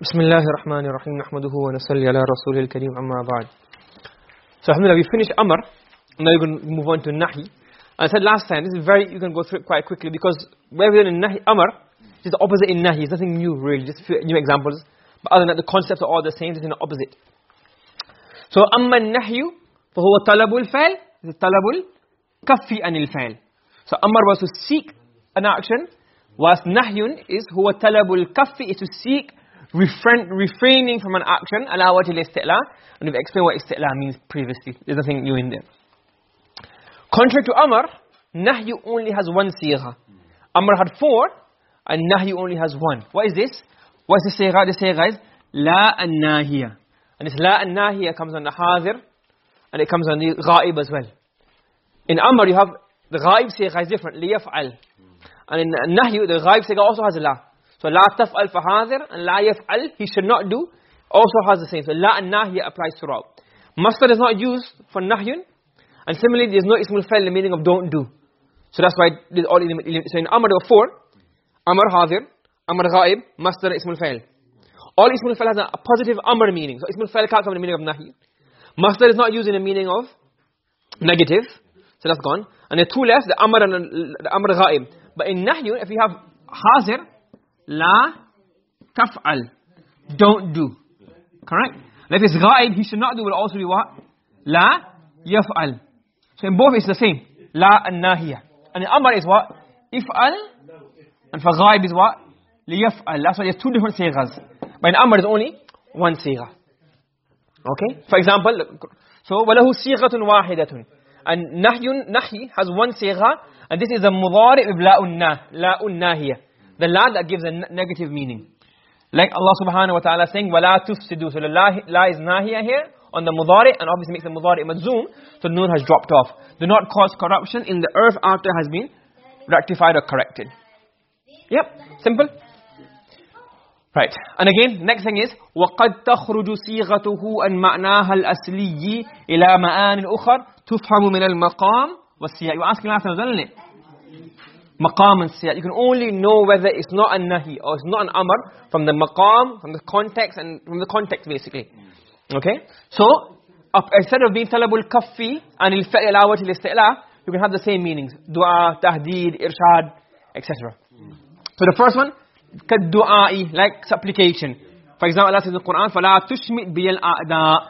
بسم الله الرحمن الرحيم نحمده ونصلي على رسوله الكريم أما بعد So alhamdulillah we finished Amr now you're going to move on to Nahi I said last time this is very you can go through it quite quickly because where we're in Nahi Amr is the opposite in Nahi it's nothing new really just a few new examples but other than that the concepts are all the same just in the opposite So أما النهي فهو طلب الفعل طلب الكف عن الفعل So Amr was to seek an action whilst Nahyun is هو طلب الكف is to seek refrain, refraining from an action ala wajh al-isti'la and we've explained what isti'la means previously. There's nothing new in there. Contrary to amr nahyu only has one sigha amr had four and nahyu only has one. What is this? What is the sigha the sigha is la an-nahiya and this la an-nahiya comes on the Hazir, and it comes on the ghaib as well. In amr you have the ghaib sigha is different. Liyaf'al. And in nahyu the ghaib sigha also has la so la taf'al for hadir and la yaf'al he should not do also has the same. So la and nahiya applies throughout. Masdar is not used for nahyun and similarly there is no ismul fa'il in the meaning of don't do. So that's why there's all so in amr there were four amr hadir, amr ghaib, masdar ismul fa'il. All ismul fa'il has a positive amr meaning. So ismul fa'il can't come in the meaning of nahy. Masdar is not used in the meaning of negative. So that's gone. And the two left, the amr and the amr ghaib. But in nahyun if you have hazir la taf'al. Don't do. Correct? If it's ghaib he should not do will also be what? La yaf'al. So in both it's the same. La and nahiya. And amr is what? If'al. And for ghaib is what? Liyaf'al that's why there's two different sighas. But in amr is only one sigha. Okay? For example so walahu sighatun wahidatun. And nahyun nahi has one sigha. And this is a mudari' with la'un nah la'un nahiya the la that gives a negative meaning like Allah subhanahu wa ta'ala saying wala tufsidu so the la, la is nahiya here on the mudari and obviously makes the mudari majzoom so noon has dropped off do not cause corruption in the earth after has been rectified or corrected yep simple right and again next thing is وقد تخرج صيغته عن معناها الأصلي إلى معان أخرى تفهم من المقام والسياق you asking last time isn't it Maqam and siyaq you can only know whether it's not a nahi or it's not an amr from the maqam from the context and from the context basically. Okay? So instead of being talabul kaffi and il fa'il ala wajh al-isti'la you can have the same meanings. Dua tahdid irshad etc so the first one du'ai like supplication. For example Allah says in the Quran bil a'da.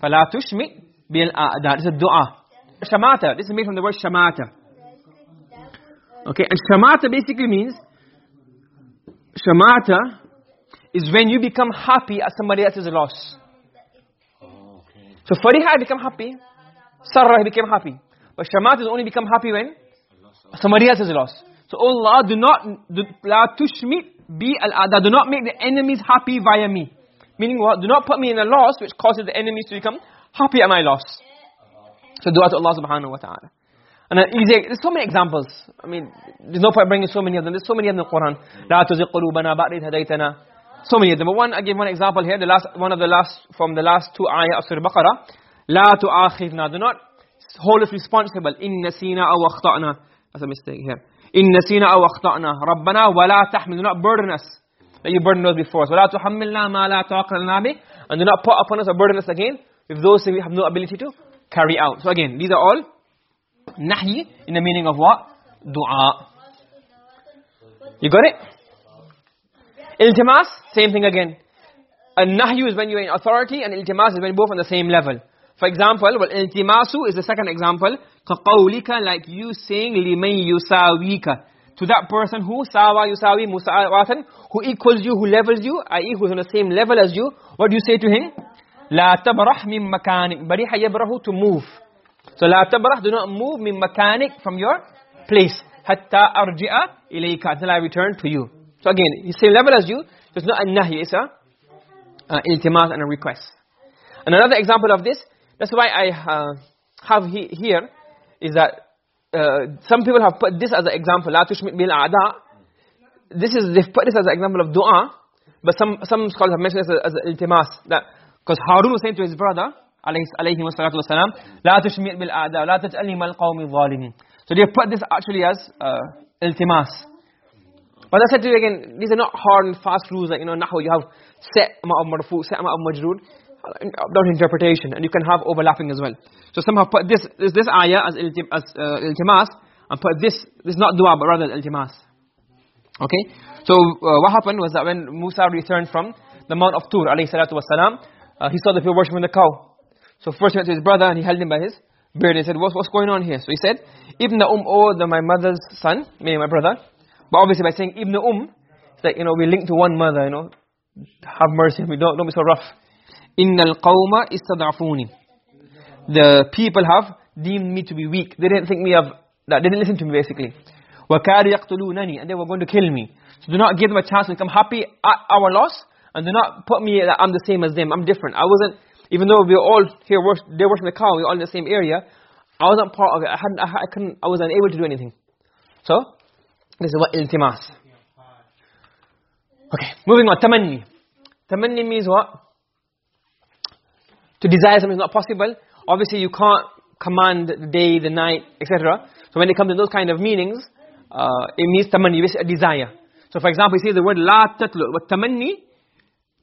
Fala tushmit bil a'da. This is dua. Shamata. This is made from the word shamata Okay, and shamata basically means shamata is when you become happy at somebody else's loss. okay So fariha become happy, sarra became happy. But shamata is only become happy when somebody else's loss. So oh Allah do not do, la tushmit bi al do not make the enemies happy via me. Meaning what? Do not put me in a loss which causes the enemies to become happy at my loss. So dua to Allah subhanahu wa ta'ala. And easy, there's so many examples. I mean, there's no point bringing so many of them. There's so many of them in the Quran. لا تزغ قلوبنا بعد إذ هديتنا. So many of them. But one, I give one example here. The last, one of the last, from the last two ayah of Surah Baqarah. لا تؤاخذنا. Do not hold us responsible. إن نسينا أو أخطأنا. That's a mistake here. إن نسينا أو أخطأنا. ربنا ولا تحمل. Do not burden us. That you burden us before us. ولا تحملنا ما لا طاقة لنا به. And do not put upon us or burden us again with those things we have no ability to carry out. So again, these are all nahi in the meaning of what? Dua. You got it? Iltimas, same thing again. And nahyu is when you're in authority and iltimas is when both on the same level. For example, well, iltimasu is the second example. Kaqawlika, like you saying, liman yusawika. To that person who, sawa yusawi musawatan, who equals you, who levels you, i.e. who's on the same level as you, what do you say to him? La tabrah min makanik. Bariha yabrahu to move. So la tabrah do not move min makanik from your place hatta arji'a ilayka until I return to you. So again, he's same level as you, it's not a nahi, it's a uh, and a request. And another example of this, that's why I uh, have he, here is that uh, some people have put this as an example, la tushmit bil a'da. This is they've put this as an example of dua, but some some scholars have mentioned this as, as iltimas that because Harun was saying to his brother wa salatu wasalam la tushmi' bil a'da la taj'alni mal qawmi zalimin. So they put this actually as uh, iltimas. But I said to you again these are not hard and fast rules like you know nahwu you have set amount of marfu set amount of majroor down interpretation and you can have overlapping as well. So somehow put this this, this ayah as iltim, uh, iltimas and put this this is not dua but rather iltimas. Okay? So uh, what happened was that when Musa returned from the mount of Tur alayhi salatu wasalam uh, he saw the people worshiping the cow so first he went to his brother and he held him by his beard. And he said what's, what's going on here? So he said ibn um oh the my mother's son meaning my brother. But obviously by saying ibn um it's like you know we link to one mother you know. Have mercy we don't don't be so rough. Innal qauma istad'afuni. The people have deemed me to be weak. They didn't think me of that. They didn't listen to me basically. Kadu yaqtulunani and they were going to kill me. So do not give them a chance to become happy at our loss and do not put me that I'm the same as them. I'm different. I wasn't even though we were all here they worship the cow we were all in the same area I wasn't part of it. I hadn't I, couldn't I was unable to do anything. So this is what iltimas. Okay moving on. Tamanni. Tamanni means what? To desire something is not possible. Obviously you can't command the day the night etc so when it comes to those kind of meanings uh, it means tamanni a desire. So for example you see the word la tatlu wa tamanni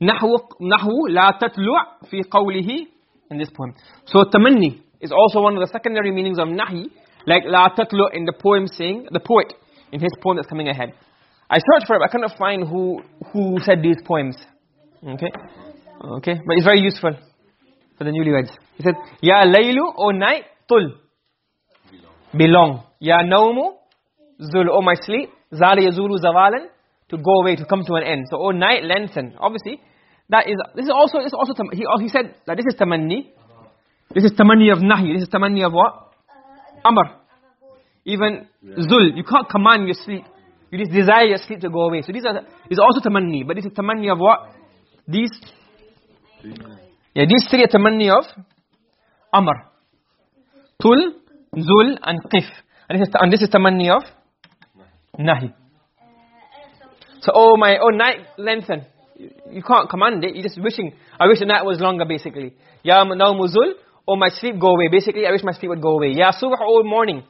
nahwu nahwu la tatlu fi qawlihi in this poem. So tamanni is also one of the secondary meanings of nahi like la tatlu in the poem saying the poet in his poem that's coming ahead. I searched for it i couldn't find who who said these poems. Okay? Okay? But it's very useful for the newlyweds. He said ya laylu o night tul. Belong. Ya nawmu zul. O my sleep zala yazulu zawalan to go away to come to an end. So o night lengthen. Obviously that is this is also this is also he oh, he said that this is tamanni. This is tamanni of nahi this is tamanni of what? Uh, amr. even zul. You can't command your sleep. You just desire your sleep to go away. So these are is also tamanni. But this is tamanni of what? These yeah these three are tamanni of amr. Tul zul and qif. And this is and this is tamanni of nahi so oh my oh night lengthen. You can't command it. You're just wishing. I wish the night was longer basically. Ya nawmuzul oh my sleep go away. Basically i wish my sleep would go away. Ya subh all morning.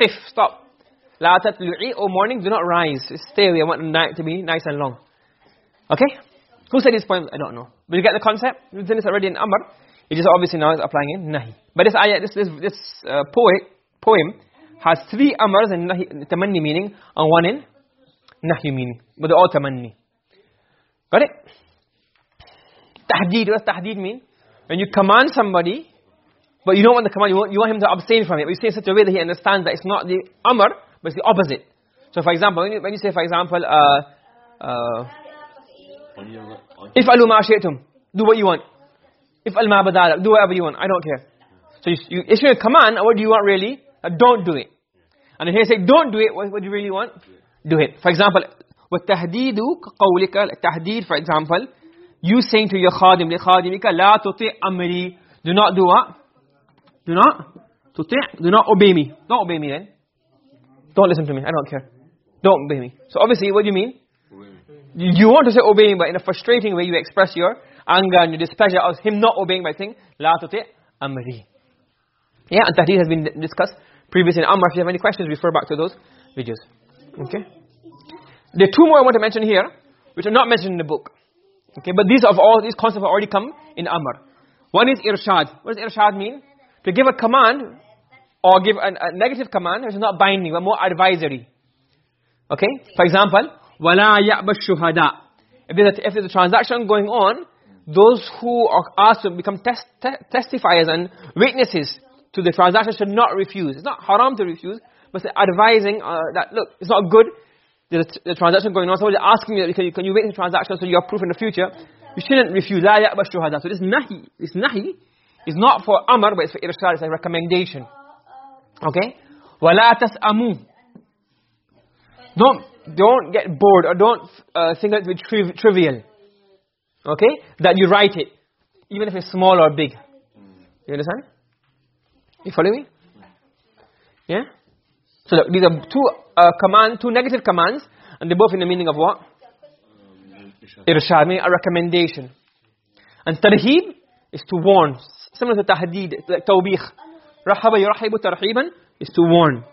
Qif stop. La tatlu'i all morning do not rise. Stay away. I want the night to be nice and long. Okay? Who said this point? I don't know. But you get the concept? We've this already in amr. It is obviously now applying in nahi. But this ayat this this, this uh, poet poem has three amrs and nahi tamanni meaning and one in meaning but they all tamanni got it? tahdeed what tahdeed mean when you command somebody but you don't want the command you want, you want him to abstain from it. But you say in such a way that he understands that it's not the amr but it's the opposite. So for example when you, when you say for example uh uh if alu ma shi'tum do what you want. If al ma badala do whatever you want. I don't care. So you, you issue a command what do you want really? Uh, don't do it. And then he say don't do it what, what do you really want do it for example والتهديد كقولك التهديد for example you saying to your khadim لخادمك لا تطيع امري do not do what do not تطيع do not obey me don't obey me then don't listen to me i don't care don't obey me so obviously what do you mean you want to say obeying but in a frustrating way you express your anger and your displeasure of him not obeying by saying لا تطيع امري yeah and tahdid has been discussed previously in Amr if you have any questions refer back to those videos okay Are two more I want to mention here which are not mentioned in the book. Okay but these of all these concepts have already come in Amr. One is irshad. What does irshad mean? To give a command or give an, a negative command which is not binding but more advisory. Okay? For example wala ya'ba shuhada. If there's, a, if there's a transaction going on those who are asked to become te testifiers and witnesses to the transaction should not refuse. It's not haram to refuse but advising uh, that look it's not good there's a, the transaction going on. Somebody asking you can you, can you wait the transaction so you have proof in the future? You shouldn't refuse. La ya'ba shuhada. So this nahi this nahi is not for amr but it's for irshad it's a recommendation. Okay? Wala tasamu. Don't don't get bored or don't uh, think that it's triv trivial. Okay? That you write it even if it's small or big. You understand? You follow me? Yeah? So look, these are two uh, command two negative commands and they're both in the meaning of what? Irshad a recommendation. And tarhib is to warn. Similar to tahdid like tawbih rahaba yurahibu is to warn.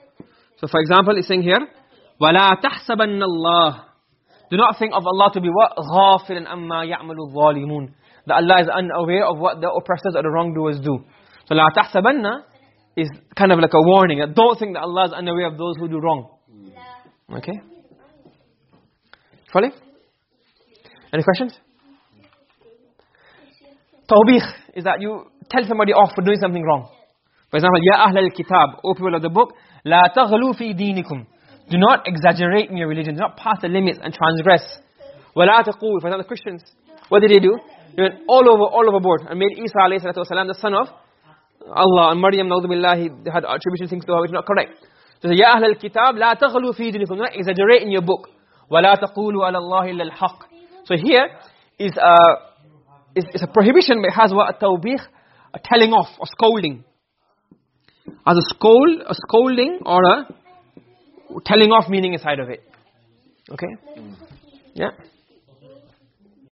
So for example it's saying here wala tahsabanna allah do not think of Allah to be what? Ghafilan amma ya'malu adh-dhalimun that Allah is unaware of what the oppressors or the wrongdoers do. So la tahsabanna is kind of like a warning. Don't think that Allah is unaware of those who do wrong okay Follow? Any questions? Tawbih is that you tell somebody off for doing something wrong. For example, Ya Ahl al-Kitab, O people of the book, La taghlu fi dinikum. Do not exaggerate in your religion. Do not pass the limits and transgress. La taqul. For example, the Christians, what did they do? They went all over, all overboard and made Isa alayhi salatu wasalam the son of Allah. And Maryam, na'udhu they had attribution things to her which is not correct. So, Ya Ahl al-Kitab, La taghlu fi dinikum. Do not exaggerate in your book. Wa la taqulu ala Allah illa al-haq. So here is a, is, is a prohibition but it has what? A tawbih, a telling off, or scolding. As a scold, a scolding or a telling off meaning inside of it. Okay? Yeah?